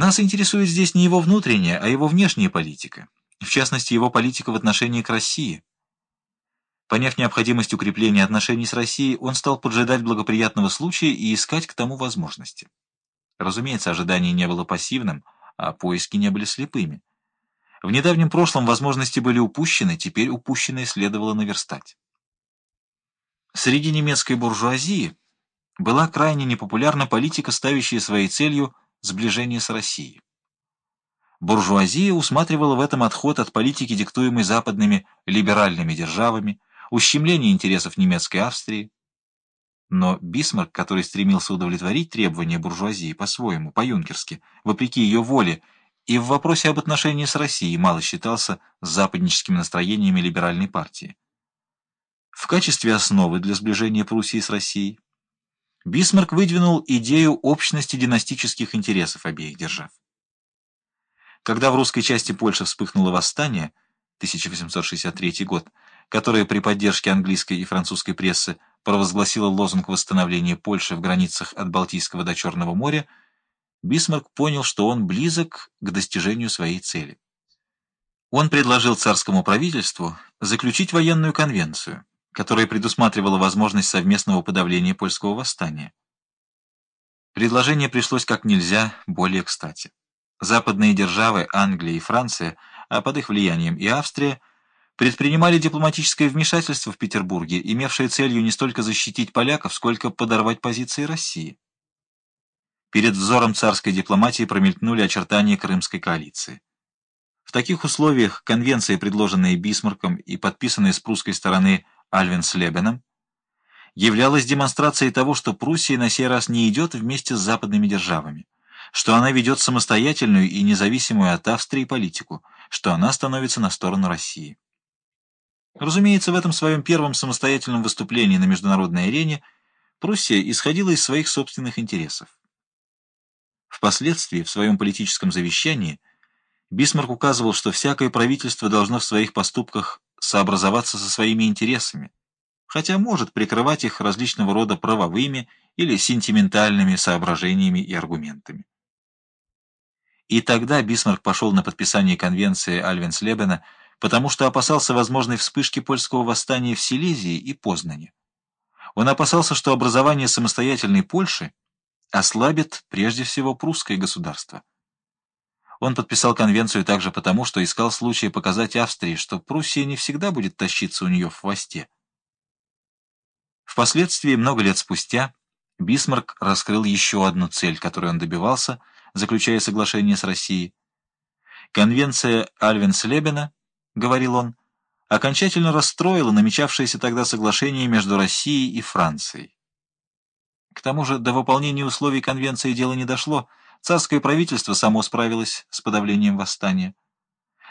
Нас интересует здесь не его внутренняя, а его внешняя политика, в частности, его политика в отношении к России. Поняв необходимость укрепления отношений с Россией, он стал поджидать благоприятного случая и искать к тому возможности. Разумеется, ожидание не было пассивным, а поиски не были слепыми. В недавнем прошлом возможности были упущены, теперь упущенные следовало наверстать. Среди немецкой буржуазии была крайне непопулярна политика, ставящая своей целью сближение с Россией. Буржуазия усматривала в этом отход от политики, диктуемой западными либеральными державами, ущемление интересов немецкой Австрии. Но Бисмарк, который стремился удовлетворить требования буржуазии по-своему, по-юнкерски, вопреки ее воле, и в вопросе об отношении с Россией мало считался западническими настроениями либеральной партии. В качестве основы для сближения Пруссии с Россией Бисмарк выдвинул идею общности династических интересов обеих держав. Когда в русской части Польши вспыхнуло восстание, 1863 год, которое при поддержке английской и французской прессы провозгласило лозунг восстановления Польши в границах от Балтийского до Черного моря, Бисмарк понял, что он близок к достижению своей цели. Он предложил царскому правительству заключить военную конвенцию, которая предусматривала возможность совместного подавления польского восстания. Предложение пришлось как нельзя более кстати. Западные державы, Англия и Франция, а под их влиянием и Австрия, предпринимали дипломатическое вмешательство в Петербурге, имевшее целью не столько защитить поляков, сколько подорвать позиции России. Перед взором царской дипломатии промелькнули очертания Крымской коалиции. В таких условиях конвенция, предложенная Бисмарком и подписанная с прусской стороны Альвенслебеном, являлась демонстрацией того, что Пруссия на сей раз не идет вместе с западными державами, что она ведет самостоятельную и независимую от Австрии политику, что она становится на сторону России. Разумеется, в этом своем первом самостоятельном выступлении на международной арене Пруссия исходила из своих собственных интересов. Впоследствии, в своем политическом завещании, Бисмарк указывал, что всякое правительство должно в своих поступках сообразоваться со своими интересами, хотя может прикрывать их различного рода правовыми или сентиментальными соображениями и аргументами. И тогда Бисмарк пошел на подписание конвенции Альвенслебена, потому что опасался возможной вспышки польского восстания в Силезии и Познане. Он опасался, что образование самостоятельной Польши ослабит прежде всего прусское государство. Он подписал конвенцию также потому, что искал случая показать Австрии, что Пруссия не всегда будет тащиться у нее в хвосте. Впоследствии, много лет спустя, Бисмарк раскрыл еще одну цель, которой он добивался, заключая соглашение с Россией. Конвенция Альвенслебена, говорил он, окончательно расстроила намечавшееся тогда соглашение между Россией и Францией. К тому же до выполнения условий конвенции дело не дошло, Царское правительство само справилось с подавлением восстания.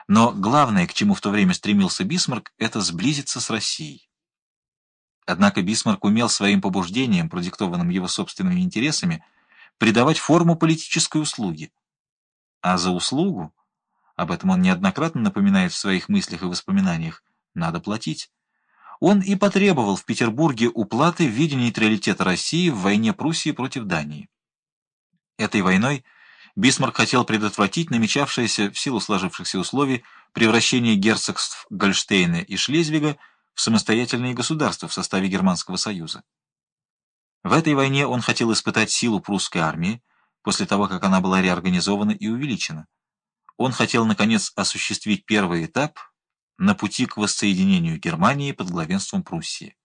Но главное, к чему в то время стремился Бисмарк, это сблизиться с Россией. Однако Бисмарк умел своим побуждениям, продиктованным его собственными интересами, придавать форму политической услуги. А за услугу, об этом он неоднократно напоминает в своих мыслях и воспоминаниях, надо платить. Он и потребовал в Петербурге уплаты в виде нейтралитета России в войне Пруссии против Дании. Этой войной Бисмарк хотел предотвратить намечавшееся в силу сложившихся условий превращение герцогств Гольштейна и Шлезвига в самостоятельные государства в составе Германского союза. В этой войне он хотел испытать силу прусской армии, после того, как она была реорганизована и увеличена. Он хотел, наконец, осуществить первый этап на пути к воссоединению Германии под главенством Пруссии.